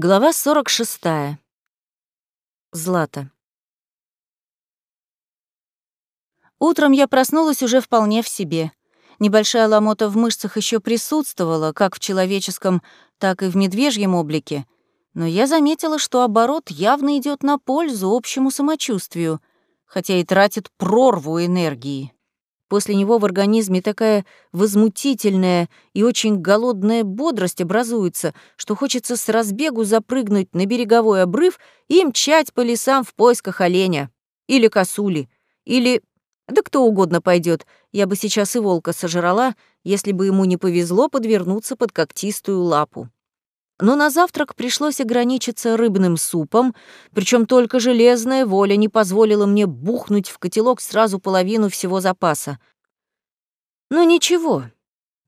Глава 46. Злата. Утром я проснулась уже вполне в себе. Небольшая ломота в мышцах еще присутствовала, как в человеческом, так и в медвежьем облике. Но я заметила, что оборот явно идет на пользу общему самочувствию, хотя и тратит прорву энергии. После него в организме такая возмутительная и очень голодная бодрость образуется, что хочется с разбегу запрыгнуть на береговой обрыв и мчать по лесам в поисках оленя. Или косули. Или... Да кто угодно пойдет. Я бы сейчас и волка сожрала, если бы ему не повезло подвернуться под когтистую лапу. Но на завтрак пришлось ограничиться рыбным супом, причем только железная воля не позволила мне бухнуть в котелок сразу половину всего запаса. Но ничего,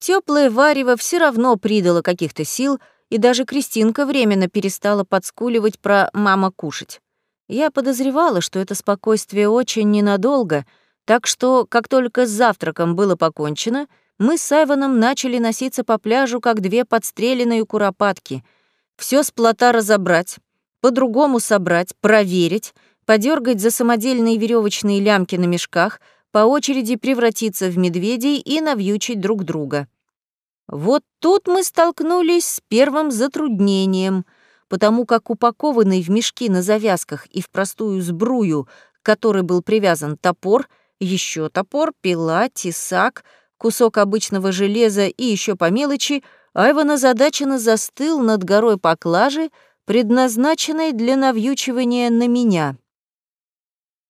теплое варево все равно придало каких-то сил, и даже Кристинка временно перестала подскуливать про «мама кушать». Я подозревала, что это спокойствие очень ненадолго, так что, как только с завтраком было покончено — мы с Айваном начали носиться по пляжу, как две подстреленные куропатки. Все с плота разобрать, по-другому собрать, проверить, подергать за самодельные веревочные лямки на мешках, по очереди превратиться в медведей и навьючить друг друга. Вот тут мы столкнулись с первым затруднением, потому как упакованный в мешки на завязках и в простую сбрую, к которой был привязан топор, еще топор, пила, тесак — кусок обычного железа и еще по мелочи, Айван озадаченно застыл над горой поклажи, предназначенной для навьючивания на меня.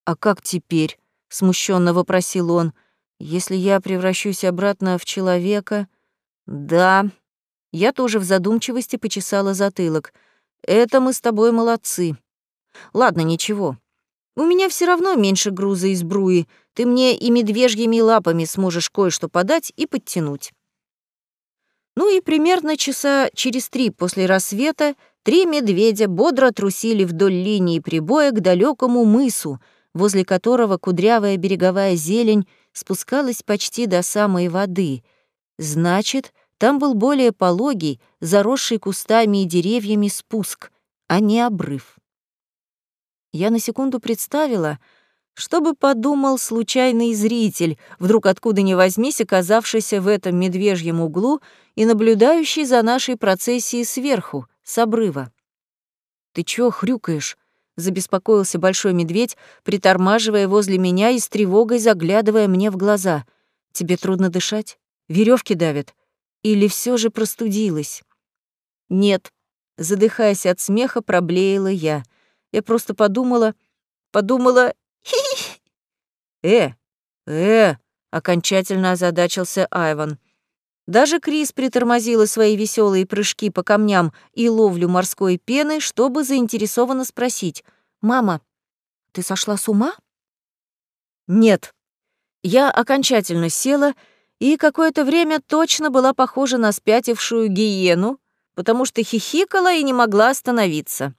«А как теперь?» — смущенно вопросил он. «Если я превращусь обратно в человека...» «Да». Я тоже в задумчивости почесала затылок. «Это мы с тобой молодцы. Ладно, ничего. У меня все равно меньше груза из бруи, ты мне и медвежьими лапами сможешь кое-что подать и подтянуть. Ну и примерно часа через три после рассвета три медведя бодро трусили вдоль линии прибоя к далекому мысу, возле которого кудрявая береговая зелень спускалась почти до самой воды. Значит, там был более пологий, заросший кустами и деревьями спуск, а не обрыв. Я на секунду представила, что бы подумал случайный зритель, вдруг откуда ни возьмись, оказавшийся в этом медвежьем углу и наблюдающий за нашей процессией сверху, с обрыва? «Ты чё хрюкаешь?» — забеспокоился большой медведь, притормаживая возле меня и с тревогой заглядывая мне в глаза. «Тебе трудно дышать? Веревки давят? Или все же простудилась?» «Нет», — задыхаясь от смеха, проблеяла я. Я просто подумала... Подумала, Хи-хи. Э, э, окончательно озадачился Айван. Даже Крис притормозила свои веселые прыжки по камням и ловлю морской пены, чтобы заинтересованно спросить. «Мама, ты сошла с ума?» «Нет». Я окончательно села и какое-то время точно была похожа на спятившую гиену, потому что хихикала и не могла остановиться.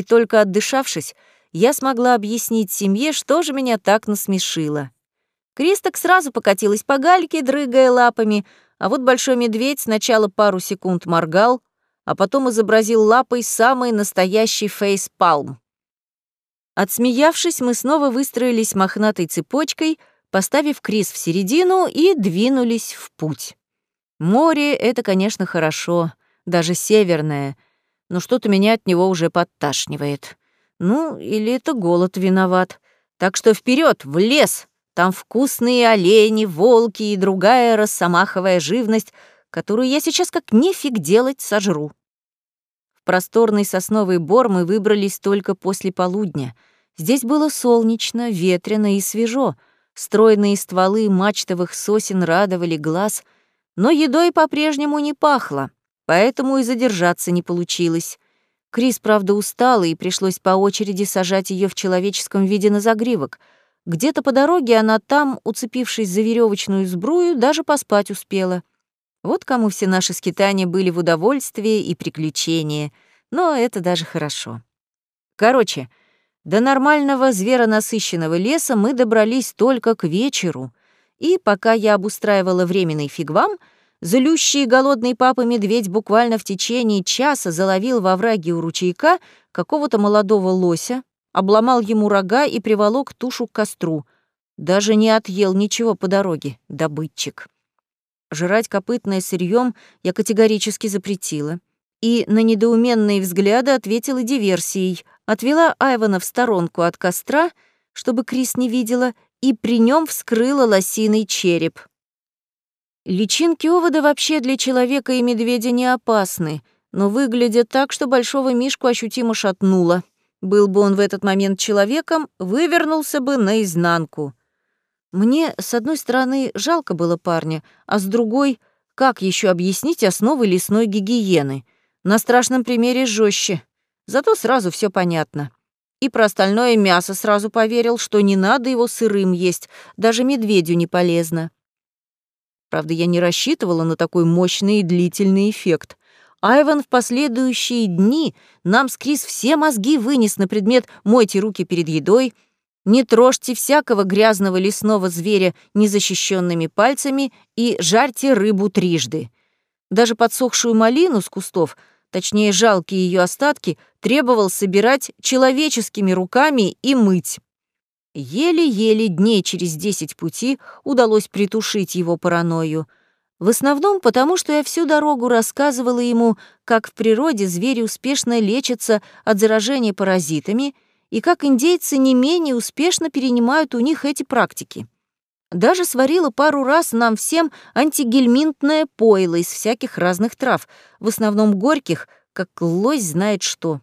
И только отдышавшись, я смогла объяснить семье, что же меня так насмешило. Кристок сразу покатилась по гальке, дрыгая лапами, а вот большой медведь сначала пару секунд моргал, а потом изобразил лапой самый настоящий фейс-палм. Отсмеявшись, мы снова выстроились мохнатой цепочкой, поставив Крис в середину и двинулись в путь. Море — это, конечно, хорошо, даже северное, но что-то меня от него уже подташнивает. Ну, или это голод виноват. Так что вперед, в лес! Там вкусные олени, волки и другая росомаховая живность, которую я сейчас как нефиг делать сожру. В просторный сосновый бор мы выбрались только после полудня. Здесь было солнечно, ветрено и свежо. Стройные стволы мачтовых сосен радовали глаз, но едой по-прежнему не пахло, поэтому и задержаться не получилось. Крис, правда, устала, и пришлось по очереди сажать ее в человеческом виде на загривок. Где-то по дороге она там, уцепившись за веревочную сбрую, даже поспать успела. Вот кому все наши скитания были в удовольствии и приключения. Но это даже хорошо. Короче, до нормального зверонасыщенного леса мы добрались только к вечеру, и пока я обустраивала временный фигвам, Злющий и голодный папа-медведь буквально в течение часа заловил во враге у ручейка какого-то молодого лося, обломал ему рога и приволок тушу к костру. Даже не отъел ничего по дороге, добытчик. Жрать копытное сырьем я категорически запретила. И на недоуменные взгляды ответила диверсией. Отвела Айвана в сторонку от костра, чтобы Крис не видела, и при нем вскрыла лосиный череп. Личинки овода вообще для человека и медведя не опасны, но выглядят так, что большого мишку ощутимо шатнуло. Был бы он в этот момент человеком, вывернулся бы наизнанку. Мне, с одной стороны, жалко было парня, а с другой, как еще объяснить основы лесной гигиены? На страшном примере жестче. Зато сразу все понятно. И про остальное мясо сразу поверил, что не надо его сырым есть, даже медведю не полезно. Правда, я не рассчитывала на такой мощный и длительный эффект. Айван в последующие дни нам с Крис все мозги вынес на предмет «мойте руки перед едой», «не трожьте всякого грязного лесного зверя незащищенными пальцами» и «жарьте рыбу трижды». Даже подсохшую малину с кустов, точнее жалкие ее остатки, требовал собирать человеческими руками и мыть. Еле-еле дней через десять пути удалось притушить его паранойю — в основном потому, что я всю дорогу рассказывала ему, как в природе звери успешно лечатся от заражения паразитами и как индейцы не менее успешно перенимают у них эти практики. Даже сварила пару раз нам всем антигельминтное пойло из всяких разных трав, в основном горьких, как лось знает что.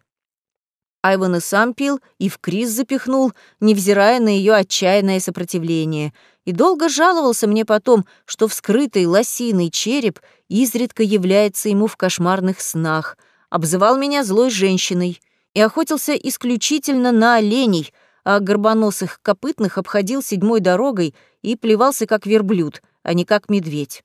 Айван и сам пил, и в Крис запихнул, невзирая на ее отчаянное сопротивление — и долго жаловался мне потом, что вскрытый лосиный череп изредка является ему в кошмарных снах, обзывал меня злой женщиной и охотился исключительно на оленей, а горбоносых копытных обходил седьмой дорогой и плевался как верблюд, а не как медведь.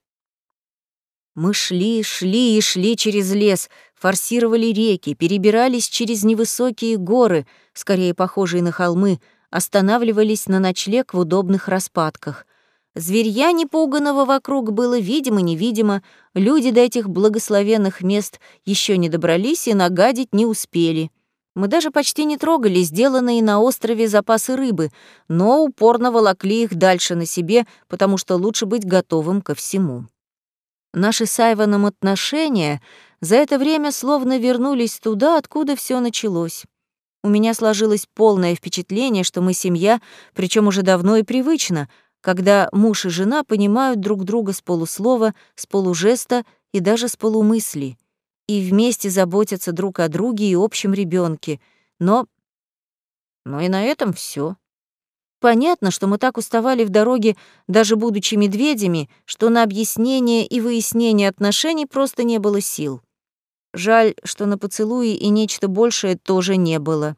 Мы шли, шли и шли через лес, форсировали реки, перебирались через невысокие горы, скорее похожие на холмы, останавливались на ночлег в удобных распадках. Зверья непуганного вокруг было видимо-невидимо, люди до этих благословенных мест еще не добрались и нагадить не успели. Мы даже почти не трогали сделанные на острове запасы рыбы, но упорно волокли их дальше на себе, потому что лучше быть готовым ко всему. Наши с Айваном отношения за это время словно вернулись туда, откуда все началось. У меня сложилось полное впечатление, что мы семья, причем уже давно и привычно, когда муж и жена понимают друг друга с полуслова, с полужеста и даже с полумысли, и вместе заботятся друг о друге и общем ребенке. Но... Но и на этом все. Понятно, что мы так уставали в дороге, даже будучи медведями, что на объяснение и выяснение отношений просто не было сил. Жаль, что на поцелуи и нечто большее тоже не было.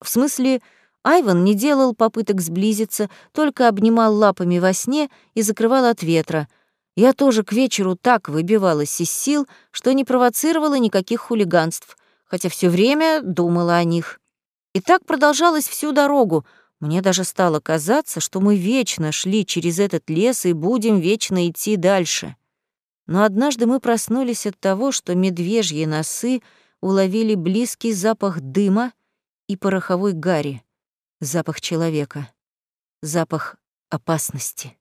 В смысле, Айван не делал попыток сблизиться, только обнимал лапами во сне и закрывал от ветра. Я тоже к вечеру так выбивалась из сил, что не провоцировала никаких хулиганств, хотя все время думала о них. И так продолжалось всю дорогу. Мне даже стало казаться, что мы вечно шли через этот лес и будем вечно идти дальше. Но однажды мы проснулись от того, что медвежьи носы уловили близкий запах дыма и пороховой гари, запах человека, запах опасности.